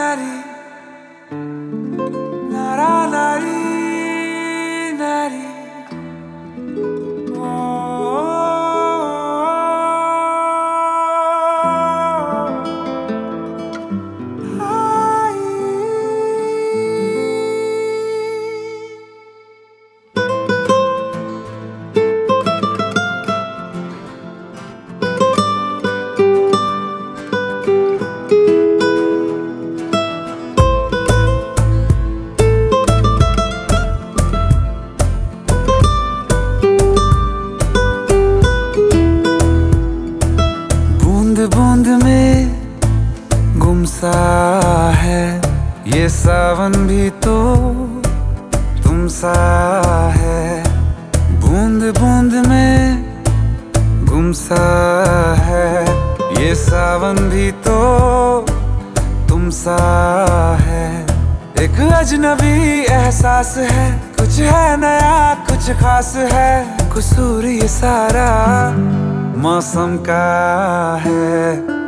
at ease. में गुमसा है। ये सावन भी तो तुम सा है। बूंद बूंद में गुमसा है। ये सावन भी तो तुम सा है। एक अजनबी एहसास है। कुछ है नया, कुछ खास है। कुसूरी ये सारा मौसम का है।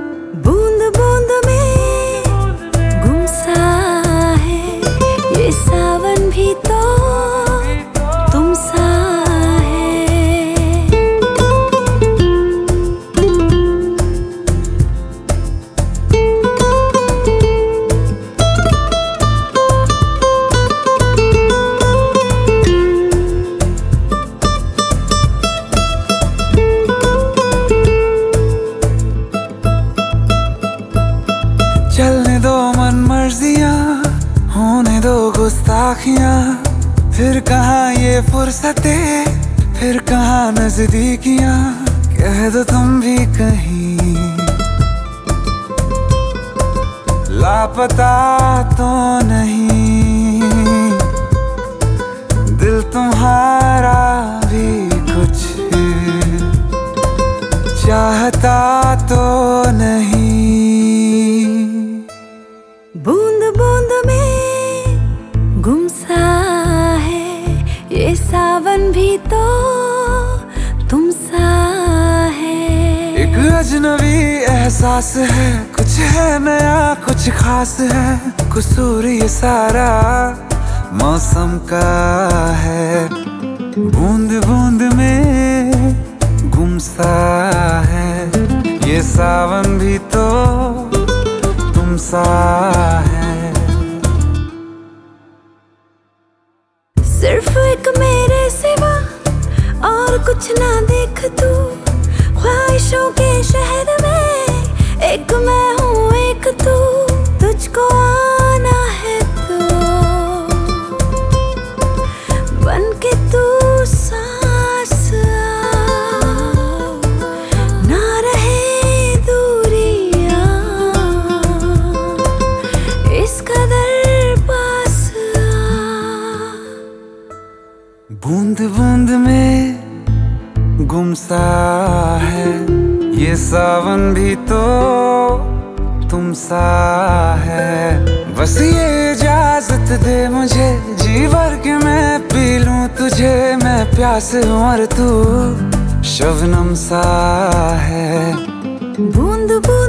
गुस्ताखियाँ फिर कहाँ ये फुर्सते? फिर कहाँ नजदीकियाँ? कह दो तुम भी कहीं। लापता तो नहीं। दिल तुम्हारा भी कुछ चाहता तो तुम सा है। एक अजनबी एहसास है, कुछ है नया, कुछ खास है। कसूर ये सारा मौसम का है। बूंद बूंद में गुमसा है। ये सावन भी गुमसा है। ये सावन भी तो तुम सा है। बस ये इजाज़त दे मुझे, जी भर के मैं पी लूँ तुझे। मैं प्यास मर तू शबनम सा है। बूंद बूंद